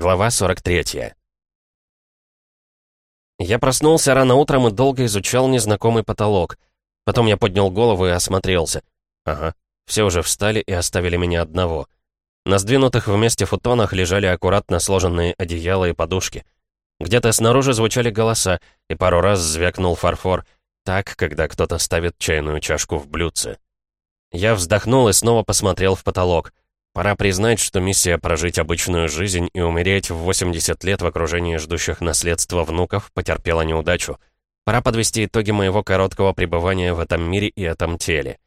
Глава 43. Я проснулся рано утром и долго изучал незнакомый потолок. Потом я поднял голову и осмотрелся. Ага, все уже встали и оставили меня одного. На сдвинутых вместе футонах лежали аккуратно сложенные одеяла и подушки. Где-то снаружи звучали голоса, и пару раз звякнул фарфор, так, когда кто-то ставит чайную чашку в блюдце. Я вздохнул и снова посмотрел в потолок — Пора признать, что миссия прожить обычную жизнь и умереть в 80 лет в окружении ждущих наследства внуков потерпела неудачу. Пора подвести итоги моего короткого пребывания в этом мире и этом теле.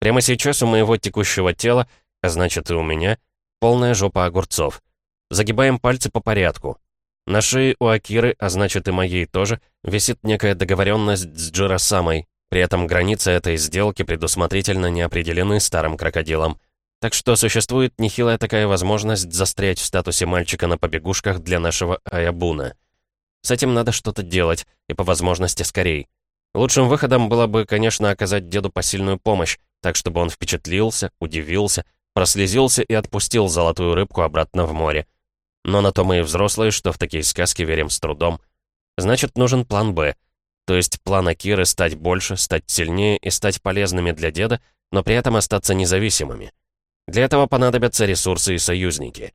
Прямо сейчас у моего текущего тела, а значит и у меня, полная жопа огурцов. Загибаем пальцы по порядку. На шее у Акиры, а значит и моей тоже, висит некая договоренность с Джиросамой. При этом границы этой сделки предусмотрительно не определены старым крокодилом. Так что существует нехилая такая возможность застрять в статусе мальчика на побегушках для нашего Аябуна. С этим надо что-то делать, и по возможности скорей. Лучшим выходом было бы, конечно, оказать деду посильную помощь, так чтобы он впечатлился, удивился, прослезился и отпустил золотую рыбку обратно в море. Но на то мы и взрослые, что в такие сказки верим с трудом. Значит, нужен план «Б». То есть план Акиры стать больше, стать сильнее и стать полезными для деда, но при этом остаться независимыми. Для этого понадобятся ресурсы и союзники.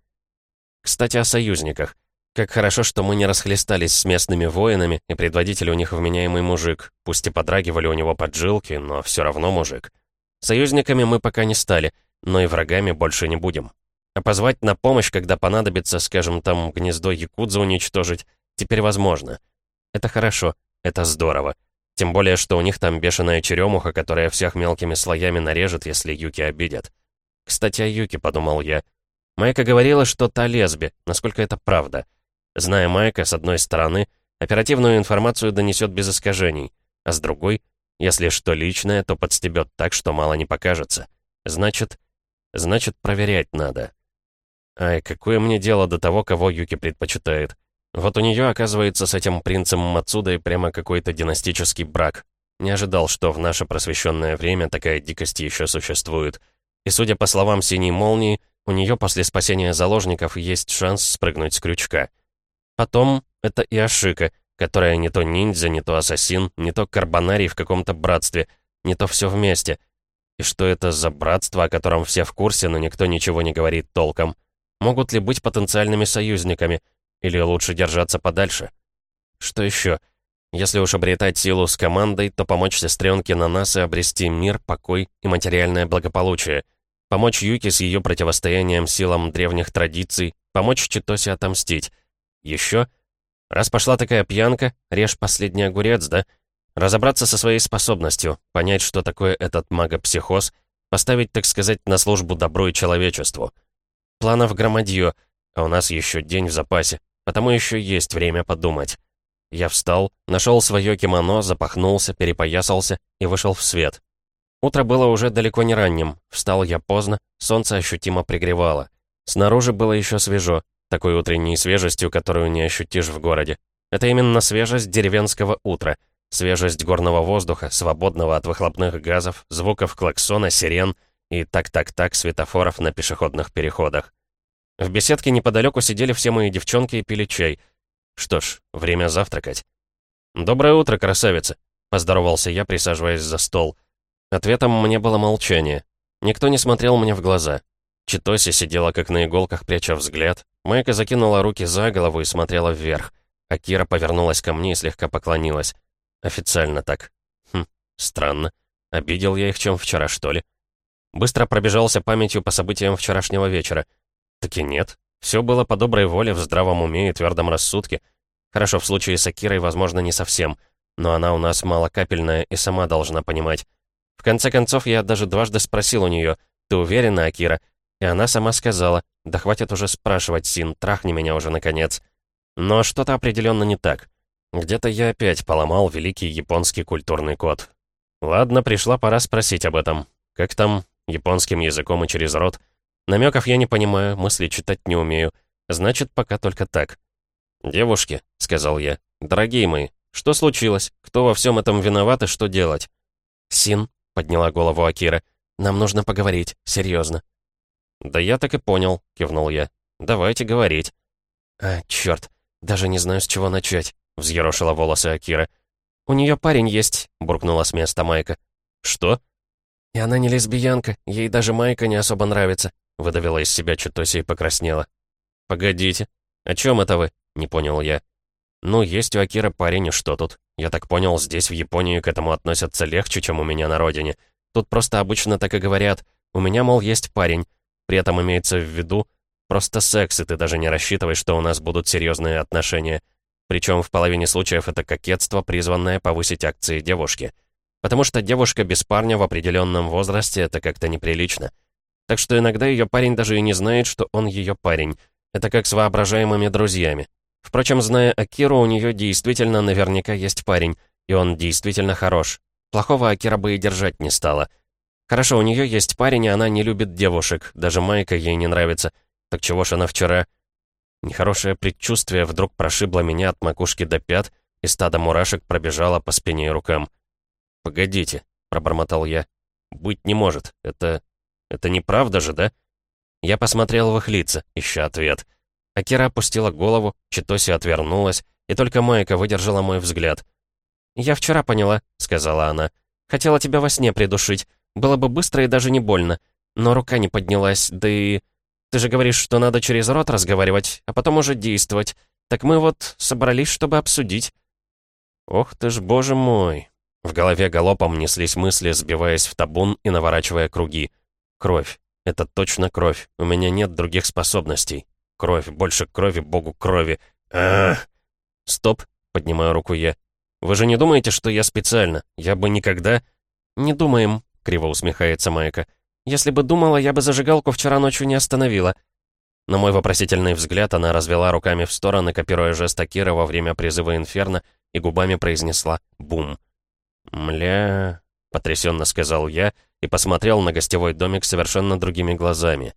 Кстати, о союзниках. Как хорошо, что мы не расхлестались с местными воинами, и предводитель у них вменяемый мужик. Пусть и подрагивали у него поджилки, но все равно мужик. Союзниками мы пока не стали, но и врагами больше не будем. А позвать на помощь, когда понадобится, скажем, там гнездо Якудза уничтожить, теперь возможно. Это хорошо, это здорово. Тем более, что у них там бешеная черемуха, которая всех мелкими слоями нарежет, если Юки обидят. Кстати, о Юке, подумал я. Майка говорила, что та лесби, насколько это правда. Зная Майка, с одной стороны, оперативную информацию донесет без искажений, а с другой, если что личное, то подстебет так, что мало не покажется. Значит, значит, проверять надо. Ай, какое мне дело до того, кого Юки предпочитает. Вот у нее, оказывается, с этим принцем Мацудой прямо какой-то династический брак. Не ожидал, что в наше просвещенное время такая дикость еще существует. И судя по словам «Синей молнии», у нее после спасения заложников есть шанс спрыгнуть с крючка. Потом это и Ашика, которая не то ниндзя, не то ассасин, не то карбонарий в каком-то братстве, не то все вместе. И что это за братство, о котором все в курсе, но никто ничего не говорит толком? Могут ли быть потенциальными союзниками? Или лучше держаться подальше? Что еще? Если уж обретать силу с командой, то помочь сестренке на нас и обрести мир, покой и материальное благополучие. Помочь Юке с ее противостоянием силам древних традиций, помочь Читосе отомстить. Еще? Раз пошла такая пьянка, режь последний огурец, да? Разобраться со своей способностью, понять, что такое этот магопсихоз, поставить, так сказать, на службу добру и человечеству. Планов громадье, а у нас еще день в запасе, потому еще есть время подумать. Я встал, нашел свое кимоно, запахнулся, перепоясался и вышел в свет. Утро было уже далеко не ранним. Встал я поздно, солнце ощутимо пригревало. Снаружи было еще свежо, такой утренней свежестью, которую не ощутишь в городе. Это именно свежесть деревенского утра, свежесть горного воздуха, свободного от выхлопных газов, звуков клаксона, сирен и так-так-так светофоров на пешеходных переходах. В беседке неподалеку сидели все мои девчонки и пили чай — что ж, время завтракать. «Доброе утро, красавица!» — поздоровался я, присаживаясь за стол. Ответом мне было молчание. Никто не смотрел мне в глаза. Читоси сидела как на иголках, пряча взгляд. Майка закинула руки за голову и смотрела вверх. А Кира повернулась ко мне и слегка поклонилась. Официально так. Хм, странно. Обидел я их чем вчера, что ли? Быстро пробежался памятью по событиям вчерашнего вечера. Таки нет. Все было по доброй воле, в здравом уме и твердом рассудке. Хорошо, в случае с Акирой, возможно, не совсем. Но она у нас малокапельная и сама должна понимать. В конце концов, я даже дважды спросил у нее, «Ты уверена, Акира?» И она сама сказала, «Да хватит уже спрашивать, Син, трахни меня уже, наконец». Но что-то определенно не так. Где-то я опять поломал великий японский культурный код. Ладно, пришла пора спросить об этом. Как там, японским языком и через рот? Намеков я не понимаю, мысли читать не умею. Значит, пока только так. «Девушки», — сказал я, — «дорогие мои, что случилось? Кто во всем этом виноват и что делать?» «Син», — подняла голову Акира, — «нам нужно поговорить, серьезно». «Да я так и понял», — кивнул я. «Давайте говорить». «А, черт, даже не знаю, с чего начать», — взъерошила волосы Акира. «У нее парень есть», — буркнула с места Майка. «Что?» «И она не лесбиянка, ей даже Майка не особо нравится», — выдавила из себя Читоси и покраснела. «Погодите, о чем это вы?» — не понял я. «Ну, есть у Акира парень, и что тут? Я так понял, здесь, в Японии, к этому относятся легче, чем у меня на родине. Тут просто обычно так и говорят. У меня, мол, есть парень. При этом имеется в виду просто секс, и ты даже не рассчитываешь, что у нас будут серьезные отношения. Причем в половине случаев это кокетство, призванное повысить акции девушки. Потому что девушка без парня в определенном возрасте — это как-то неприлично. Так что иногда ее парень даже и не знает, что он ее парень. Это как с воображаемыми друзьями. Впрочем, зная Акиру, у нее действительно наверняка есть парень, и он действительно хорош. Плохого Акира бы и держать не стала. Хорошо, у нее есть парень, и она не любит девушек, даже Майка ей не нравится. Так чего ж она вчера... Нехорошее предчувствие вдруг прошибло меня от макушки до пят, и стадо мурашек пробежало по спине и рукам. «Погодите», — пробормотал я. «Быть не может. Это... это неправда же, да?» Я посмотрел в их лица, ища ответ. Акира опустила голову, Читоси отвернулась, и только Майка выдержала мой взгляд. «Я вчера поняла», — сказала она. «Хотела тебя во сне придушить. Было бы быстро и даже не больно. Но рука не поднялась, да и... Ты же говоришь, что надо через рот разговаривать, а потом уже действовать. Так мы вот собрались, чтобы обсудить». «Ох ты ж, боже мой!» В голове галопом неслись мысли, сбиваясь в табун и наворачивая круги. «Кровь. Это точно кровь. У меня нет других способностей. Кровь, больше крови, богу крови. Ах! Стоп, поднимаю руку я. Вы же не думаете, что я специально? Я бы никогда... Не думаем, криво усмехается Майка. Если бы думала, я бы зажигалку вчера ночью не остановила. На мой вопросительный взгляд она развела руками в стороны, копируя жест Акира во время призыва Инферно, и губами произнесла «бум». «Мля...» — потрясенно сказал я и посмотрел на гостевой домик совершенно другими глазами.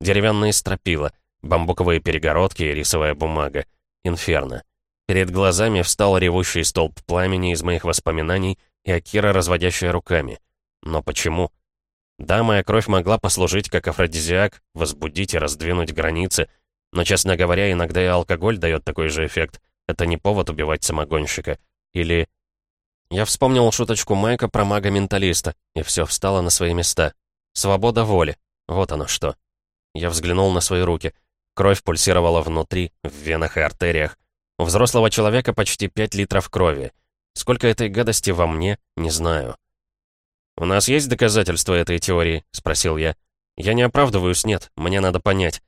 Деревянные стропила — Бамбуковые перегородки и рисовая бумага. Инферно. Перед глазами встал ревущий столб пламени из моих воспоминаний и Акира, разводящая руками. Но почему? Да, моя кровь могла послужить как афродизиак, возбудить и раздвинуть границы, но, честно говоря, иногда и алкоголь дает такой же эффект. Это не повод убивать самогонщика. Или... Я вспомнил шуточку Майка про мага-менталиста, и все встало на свои места. Свобода воли. Вот оно что. Я взглянул на свои руки — Кровь пульсировала внутри, в венах и артериях. У взрослого человека почти 5 литров крови. Сколько этой гадости во мне, не знаю. «У нас есть доказательства этой теории?» — спросил я. «Я не оправдываюсь, нет. Мне надо понять».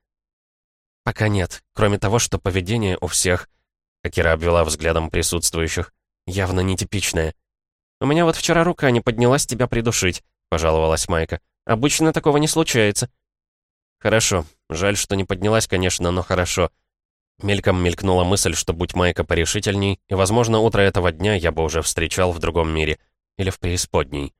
«Пока нет. Кроме того, что поведение у всех...» Акира обвела взглядом присутствующих. «Явно нетипичное. У меня вот вчера рука не поднялась тебя придушить», — пожаловалась Майка. «Обычно такого не случается». «Хорошо. Жаль, что не поднялась, конечно, но хорошо». Мельком мелькнула мысль, что будь Майка порешительней, и, возможно, утро этого дня я бы уже встречал в другом мире. Или в преисподней.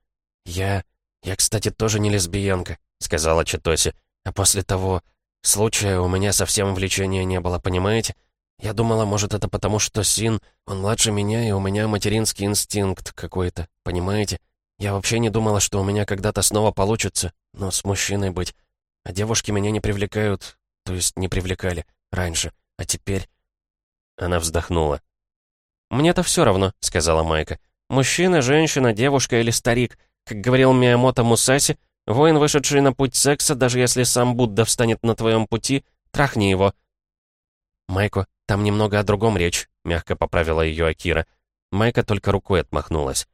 «Я... я, кстати, тоже не лесбиянка», — сказала Читоси. «А после того случая у меня совсем влечения не было, понимаете? Я думала, может, это потому, что Син, он младше меня, и у меня материнский инстинкт какой-то, понимаете? Я вообще не думала, что у меня когда-то снова получится, но с мужчиной быть. А девушки меня не привлекают, то есть не привлекали раньше, а теперь...» Она вздохнула. «Мне-то все равно», — сказала Майка. «Мужчина, женщина, девушка или старик. Как говорил Миямото Мусаси, воин, вышедший на путь секса, даже если сам Будда встанет на твоем пути, трахни его». «Майко, там немного о другом речь», — мягко поправила ее Акира. Майка только рукой отмахнулась.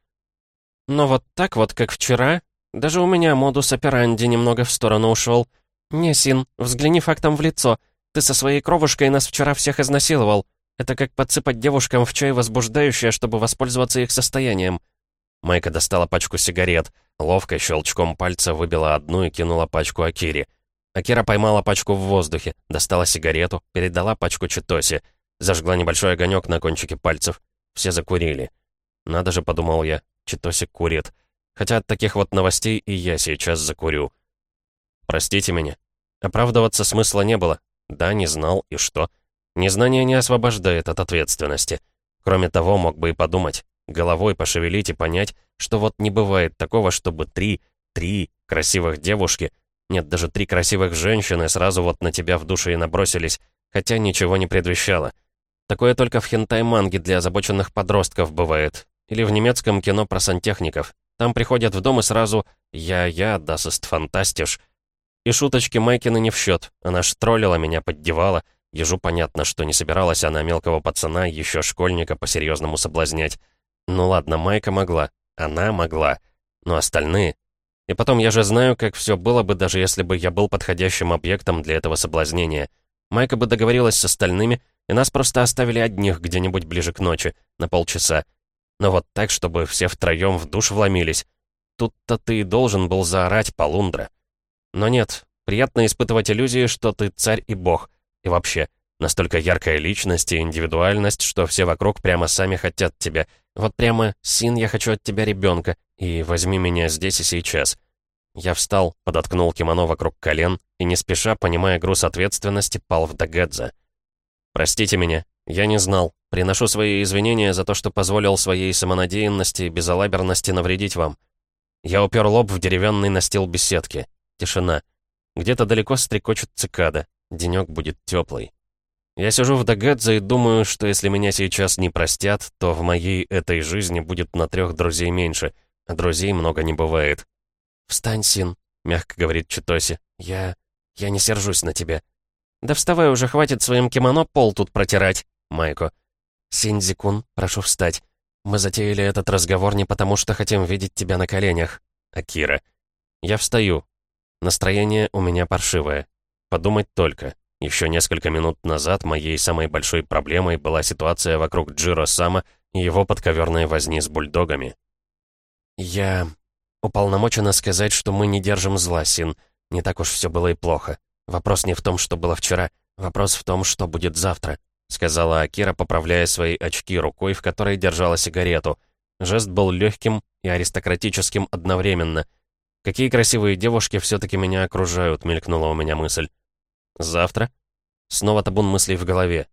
«Но вот так вот, как вчера, даже у меня модус операнди немного в сторону ушел. «Не, Син, взгляни фактом в лицо. Ты со своей кровушкой нас вчера всех изнасиловал. Это как подсыпать девушкам в чай возбуждающее, чтобы воспользоваться их состоянием». Майка достала пачку сигарет, ловко щелчком пальца выбила одну и кинула пачку Акире. Акира поймала пачку в воздухе, достала сигарету, передала пачку Читоси, зажгла небольшой огонек на кончике пальцев. Все закурили. «Надо же», — подумал я, — Читоси курит. Хотя от таких вот новостей и я сейчас закурю. «Простите меня», Оправдываться смысла не было. Да, не знал, и что? Незнание не освобождает от ответственности. Кроме того, мог бы и подумать, головой пошевелить и понять, что вот не бывает такого, чтобы три, три красивых девушки, нет, даже три красивых женщины сразу вот на тебя в душе и набросились, хотя ничего не предвещало. Такое только в хентай-манге для озабоченных подростков бывает. Или в немецком кино про сантехников. Там приходят в дом и сразу «Я-я, das ist fantastisch». И шуточки Майкины не в счет. Она ж троллила меня, поддевала. Ежу понятно, что не собиралась она мелкого пацана, еще школьника, по-серьезному соблазнять. Ну ладно, Майка могла. Она могла. Но остальные... И потом, я же знаю, как все было бы, даже если бы я был подходящим объектом для этого соблазнения. Майка бы договорилась с остальными, и нас просто оставили одних где-нибудь ближе к ночи, на полчаса. Но вот так, чтобы все втроем в душ вломились. Тут-то ты и должен был заорать, Полундра. Но нет, приятно испытывать иллюзии, что ты царь и бог. И вообще, настолько яркая личность и индивидуальность, что все вокруг прямо сами хотят тебя. Вот прямо «Син, я хочу от тебя ребенка, и возьми меня здесь и сейчас». Я встал, подоткнул кимоно вокруг колен и, не спеша, понимая груз ответственности, пал в Дагадзе. «Простите меня, я не знал. Приношу свои извинения за то, что позволил своей самонадеянности и безалаберности навредить вам. Я упер лоб в деревянный настил беседки. Тишина. Где-то далеко стрекочут цикады. Денек будет теплый. Я сижу в Дагадзе и думаю, что если меня сейчас не простят, то в моей этой жизни будет на трех друзей меньше, друзей много не бывает. «Встань, Син», — мягко говорит Читоси. «Я... я не сержусь на тебя». «Да вставай уже, хватит своим кимоно пол тут протирать», — Майко. «Синдзикун, прошу встать. Мы затеяли этот разговор не потому, что хотим видеть тебя на коленях». Акира. Я встаю. Настроение у меня паршивое. Подумать только. Еще несколько минут назад моей самой большой проблемой была ситуация вокруг Джиро Сама и его подковерной возни с бульдогами. «Я уполномочена сказать, что мы не держим зла, Син. Не так уж все было и плохо. Вопрос не в том, что было вчера. Вопрос в том, что будет завтра. — сказала Акира, поправляя свои очки рукой, в которой держала сигарету. Жест был легким и аристократическим одновременно. «Какие красивые девушки все-таки меня окружают», — мелькнула у меня мысль. «Завтра?» Снова табун мыслей в голове.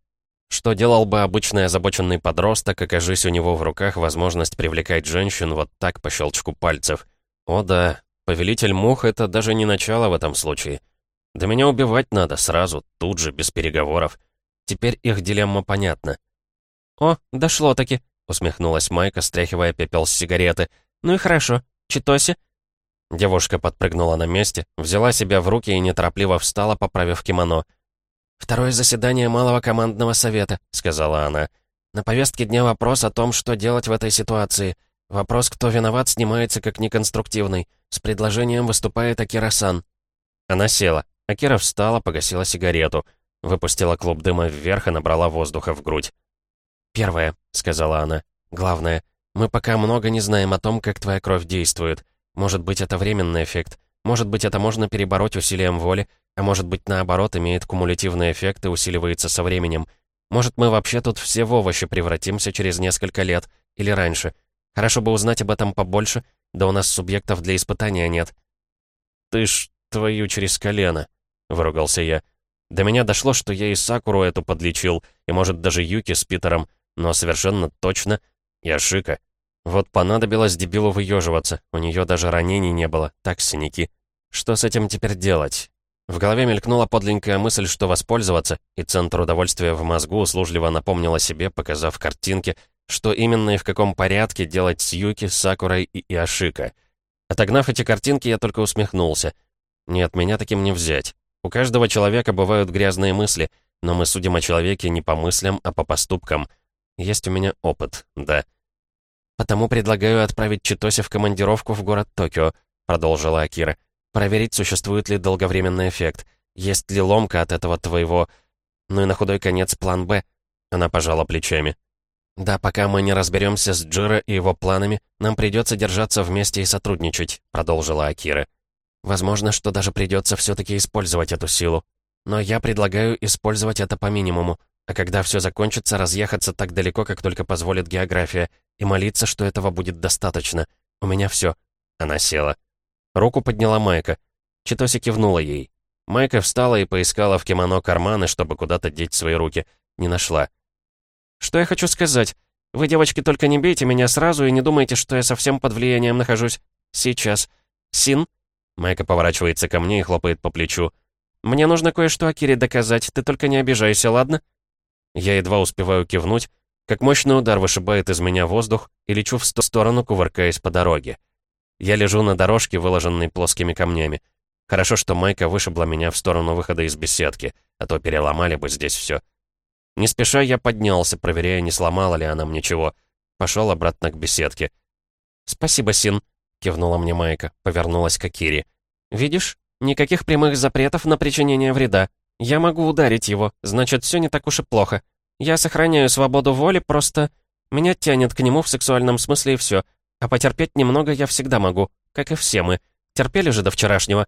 Что делал бы обычный озабоченный подросток, окажись у него в руках возможность привлекать женщин вот так по щелчку пальцев? О да, повелитель мух — это даже не начало в этом случае. Да меня убивать надо сразу, тут же, без переговоров. Теперь их дилемма понятна. «О, дошло-таки», — усмехнулась Майка, стряхивая пепел с сигареты. «Ну и хорошо. Читоси?» Девушка подпрыгнула на месте, взяла себя в руки и неторопливо встала, поправив кимоно. «Второе заседание Малого командного совета», — сказала она. «На повестке дня вопрос о том, что делать в этой ситуации. Вопрос, кто виноват, снимается как неконструктивный. С предложением выступает Акира-сан». Она села. Акира встала, погасила сигарету. Выпустила клуб дыма вверх и набрала воздуха в грудь. «Первое», — сказала она. «Главное, мы пока много не знаем о том, как твоя кровь действует. Может быть, это временный эффект. Может быть, это можно перебороть усилием воли, а может быть, наоборот, имеет кумулятивный эффект и усиливается со временем. Может, мы вообще тут все в овощи превратимся через несколько лет или раньше. Хорошо бы узнать об этом побольше, да у нас субъектов для испытания нет». «Ты ж твою через колено», — выругался я. До меня дошло, что я и Сакуру эту подлечил, и, может, даже Юки с Питером, но совершенно точно я Шика. Вот понадобилось дебилу выеживаться, у нее даже ранений не было, так синяки. Что с этим теперь делать? В голове мелькнула подленькая мысль, что воспользоваться, и центр удовольствия в мозгу услужливо напомнил о себе, показав картинки, что именно и в каком порядке делать с Юки, Сакурой и Иошика. Отогнав эти картинки, я только усмехнулся. Нет, меня таким не взять. У каждого человека бывают грязные мысли, но мы судим о человеке не по мыслям, а по поступкам. Есть у меня опыт, да. «Потому предлагаю отправить Читоси в командировку в город Токио», — продолжила Акира. «Проверить, существует ли долговременный эффект. Есть ли ломка от этого твоего... Ну и на худой конец план «Б». Она пожала плечами. «Да, пока мы не разберемся с Джиро и его планами, нам придется держаться вместе и сотрудничать», — продолжила Акира. Возможно, что даже придется все-таки использовать эту силу. Но я предлагаю использовать это по минимуму, а когда все закончится, разъехаться так далеко, как только позволит география, и молиться, что этого будет достаточно. У меня все. Она села. Руку подняла Майка. Читоси кивнула ей. Майка встала и поискала в кимоно карманы, чтобы куда-то деть свои руки. Не нашла. «Что я хочу сказать? Вы, девочки, только не бейте меня сразу и не думайте, что я совсем под влиянием нахожусь. Сейчас. Син?» Майка поворачивается ко мне и хлопает по плечу. Мне нужно кое-что Акире доказать, ты только не обижайся, ладно?» Я едва успеваю кивнуть, как мощный удар вышибает из меня воздух и лечу в сторону, кувыркаясь по дороге. Я лежу на дорожке, выложенной плоскими камнями. Хорошо, что Майка вышибла меня в сторону выхода из беседки, а то переломали бы здесь все. Не спеша я поднялся, проверяя, не сломала ли она мне чего. Пошел обратно к беседке. «Спасибо, Син», — кивнула мне Майка, повернулась к Акире. «Видишь, никаких прямых запретов на причинение вреда. Я могу ударить его, значит, все не так уж и плохо. Я сохраняю свободу воли, просто... Меня тянет к нему в сексуальном смысле и все. А потерпеть немного я всегда могу, как и все мы. Терпели же до вчерашнего.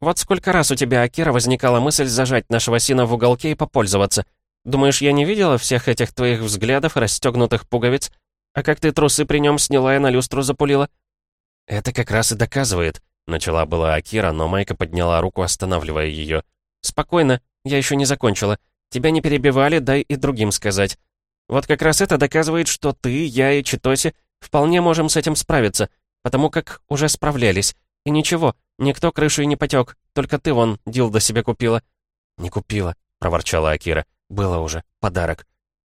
Вот сколько раз у тебя, Акира, возникала мысль зажать нашего сына в уголке и попользоваться. Думаешь, я не видела всех этих твоих взглядов расстегнутых пуговиц? А как ты трусы при нем сняла и на люстру запулила? Это как раз и доказывает. Начала была Акира, но Майка подняла руку, останавливая ее. «Спокойно, я еще не закончила. Тебя не перебивали, дай и другим сказать. Вот как раз это доказывает, что ты, я и Читоси вполне можем с этим справиться, потому как уже справлялись. И ничего, никто крышей не потек, только ты вон дилдо себе купила». «Не купила», — проворчала Акира. «Было уже. Подарок».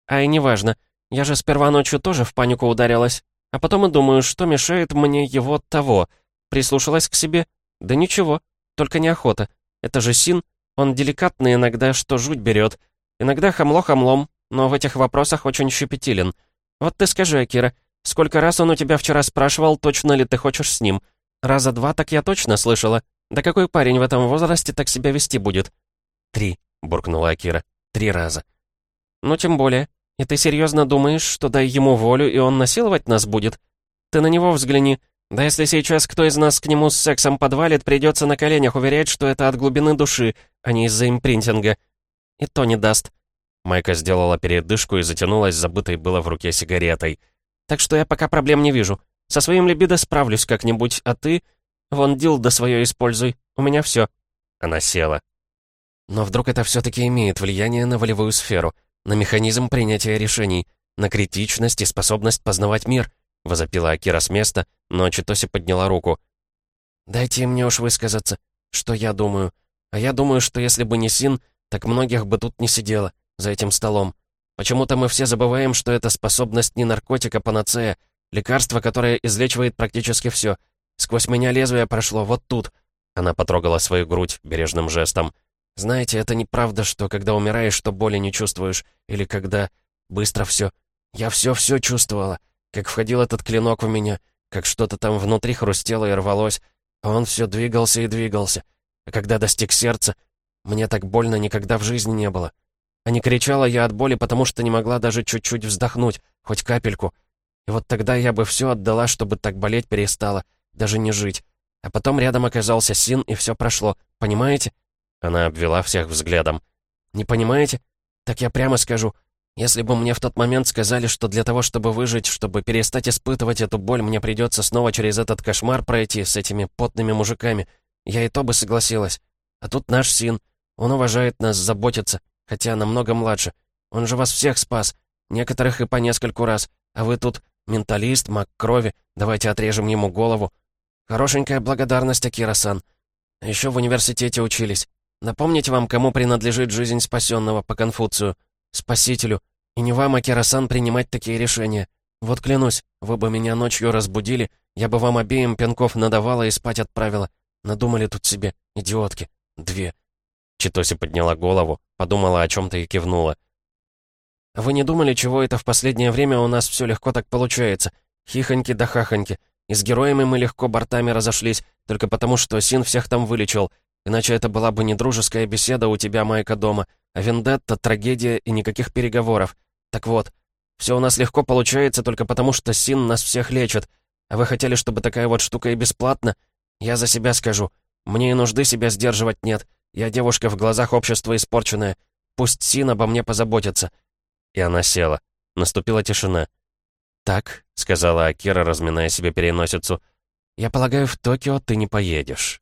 «Ай, неважно. Я же сперва ночью тоже в панику ударилась. А потом и думаю, что мешает мне его того. Прислушалась к себе. Да ничего, только неохота. Это же Син. Он деликатный иногда, что жуть берет. Иногда хамло хамлом, но в этих вопросах очень щепетилен. Вот ты скажи, Акира, сколько раз он у тебя вчера спрашивал, точно ли ты хочешь с ним? Раза два так я точно слышала. Да какой парень в этом возрасте так себя вести будет? Три, буркнула Акира. Три раза. Ну, тем более. И ты серьезно думаешь, что дай ему волю, и он насиловать нас будет? Ты на него взгляни. Да если сейчас кто из нас к нему с сексом подвалит, придется на коленях уверять, что это от глубины души, а не из-за импринтинга. И то не даст. Майка сделала передышку и затянулась забытой было в руке сигаретой. Так что я пока проблем не вижу. Со своим либидо справлюсь как-нибудь, а ты... Вон дилдо свое используй. У меня все. Она села. Но вдруг это все-таки имеет влияние на волевую сферу, на механизм принятия решений, на критичность и способность познавать мир, возопила Акира с места, но Читоси подняла руку. «Дайте мне уж высказаться, что я думаю. А я думаю, что если бы не Син, так многих бы тут не сидело, за этим столом. Почему-то мы все забываем, что это способность не наркотика, панацея, лекарство, которое излечивает практически все. Сквозь меня лезвие прошло вот тут». Она потрогала свою грудь бережным жестом. «Знаете, это неправда, что когда умираешь, что боли не чувствуешь, или когда быстро все. Я все-все чувствовала, как входил этот клинок в меня, как что-то там внутри хрустело и рвалось, а он все двигался и двигался. А когда достиг сердца, мне так больно никогда в жизни не было. А не кричала я от боли, потому что не могла даже чуть-чуть вздохнуть, хоть капельку. И вот тогда я бы все отдала, чтобы так болеть перестала, даже не жить. А потом рядом оказался Син, и все прошло, понимаете? Она обвела всех взглядом. «Не понимаете? Так я прямо скажу. Если бы мне в тот момент сказали, что для того, чтобы выжить, чтобы перестать испытывать эту боль, мне придется снова через этот кошмар пройти с этими потными мужиками, я и то бы согласилась. А тут наш Син. Он уважает нас, заботится, хотя намного младше. Он же вас всех спас. Некоторых и по нескольку раз. А вы тут менталист, маг крови. Давайте отрежем ему голову. Хорошенькая благодарность, Акира-сан. А еще в университете учились. Напомнить вам, кому принадлежит жизнь спасенного по Конфуцию. Спасителю. И не вам, Акирасан, принимать такие решения. Вот клянусь, вы бы меня ночью разбудили, я бы вам обеим пинков надавала и спать отправила. Надумали тут себе, идиотки. Две. Читоси подняла голову, подумала о чем-то и кивнула. «Вы не думали, чего это в последнее время у нас все легко так получается? Хихоньки да хахоньки. И с героями мы легко бортами разошлись, только потому что Син всех там вылечил. Иначе это была бы не дружеская беседа у тебя, Майка, дома, а вендетта, трагедия и никаких переговоров. Так вот, все у нас легко получается только потому, что Син нас всех лечит. А вы хотели, чтобы такая вот штука и бесплатно? Я за себя скажу. Мне и нужды себя сдерживать нет. Я девушка в глазах общества испорченная. Пусть Син обо мне позаботится». И она села. Наступила тишина. «Так», — сказала Акира, разминая себе переносицу, — «я полагаю, в Токио ты не поедешь».